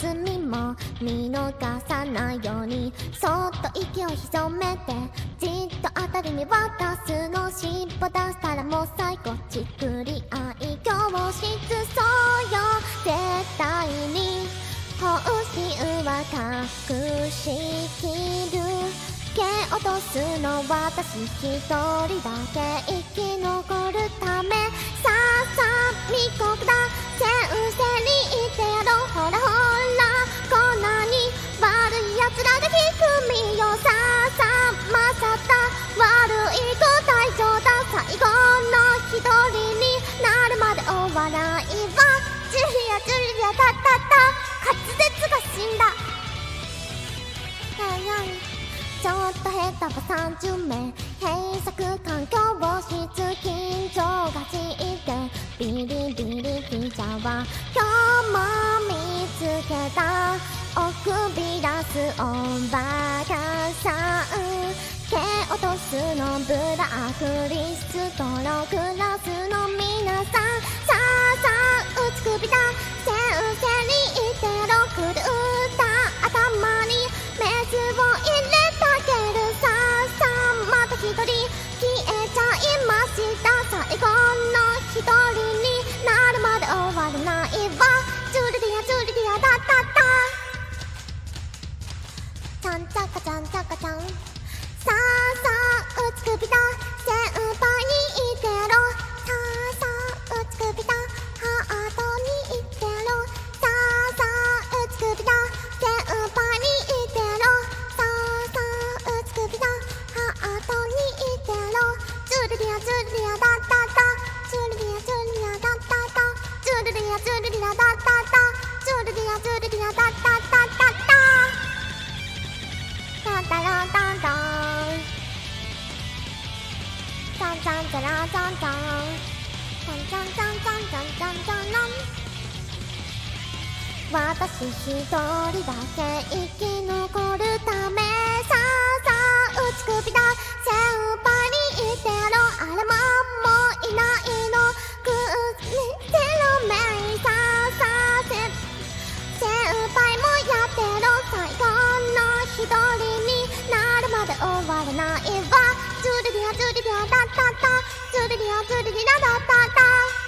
罪も見逃さないようにそっと息を潜めてじっとあたりに渡すの尻尾出したらもう最後ちくり愛教室そうよ絶対に本心は隠しきる蹴落とすの私一人だけ生きちょっと下手ば30名閉鎖環境室緊張がちってビリビリきちゃわ今日も見つけたおくび出すおばかさん蹴落とすのブラクリストロクラスの皆さんさあさあ赤ちゃんちゃんャンタンタランタンタンタンタンタンタンタンタンタンタン私一人だけ生き残るためタタタズルリアズルリララタタ